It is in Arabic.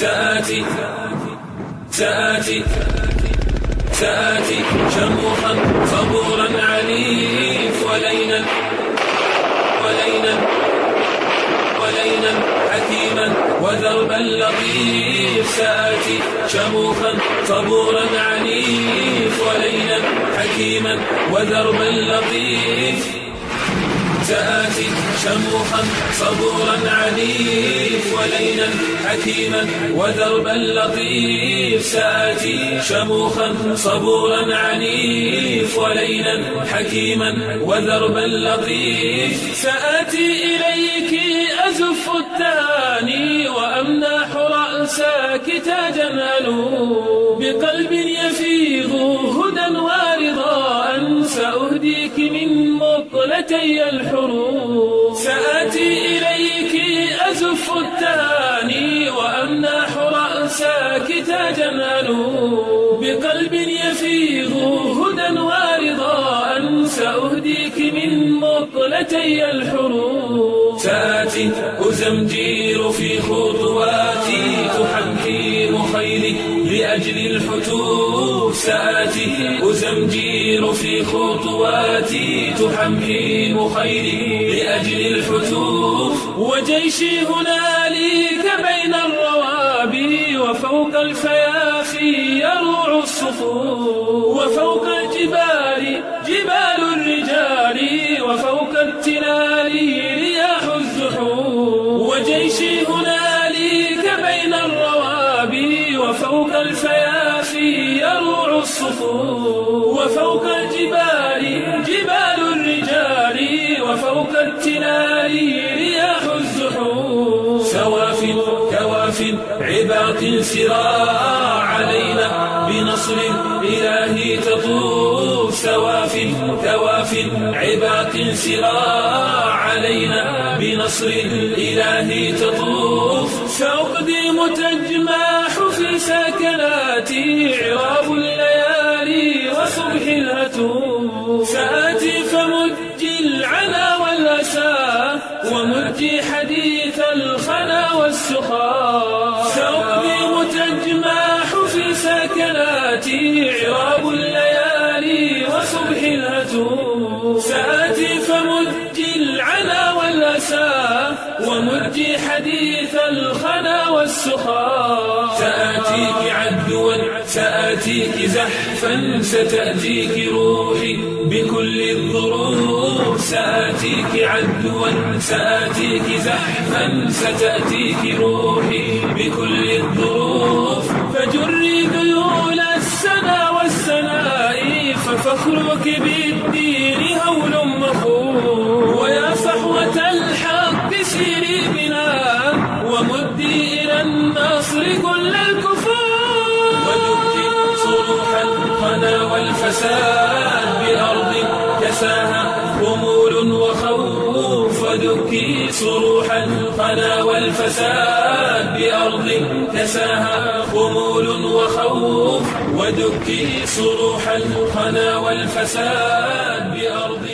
سآتي سآتي سآتي شموخا صبورا عنيف. ولينا ولينا ولينا. حكيما ودربا لطيف. سآتي شموخا صبورا عنيف. ولينا حكيما ودربا لطيف. سآتي شموخا صبورا عنيف. ولينا حكيما ودربا لطيف سآتي شموخا صبورا عنيف ولينا حكيما ودربا لطيف سآتي إليك أزف التاني وأمنح رأسك تاجا بقلب يفيض هدى ورضاء سأهديك من مقلتي الحروب التاني وأمنح رأسك ألو بقلب يفيض هدى ورضاء سأهديك من مقلتي الحروب سآتي أزمجير في خطواتي تحكيم خيري لأجل الحتوب سآتي. أزمجير في خطواتي تحميم خيري لأجل الحتوب وجيشي هنالك بين الروابي وفوق الفيافي يروع الصفوف. وفوق الفيافي يروع الصفوف وفوق الجبال جبال الرجال وفوق التلال رياح الزحوم سواف كواف عباق سراع علينا بنصر إلهي تطوف. سواف كواف عباق سراع علينا بنصر الإله تطوف. سأقدم تجماح في سكناتي عراب الليالي وصبح الهتوف سآتي فمجي العنا والأسى ومجي حديث الخنا والسخاء سأقدم تجماح في سكناتي عراب الليالي وصبح الهتوف سآتي فمجي العنا والأسى ومجي حديث الخنا والسخاء سآتيك عدوا سآتيك زحفا ستأتيك روحي بكل الظروف. سآتيك عدوا سآتيك زحفا ستأتيك روحي بكل الظروف. فجري ذيول السنا والسناء ففخرك بالدين هول مخوف. والفساد بأرض كساها خمول وخوف ودكي صروح القنا والفساد بأرض كساها خمول وخوف ودكي صروح القنا والفساد بأرض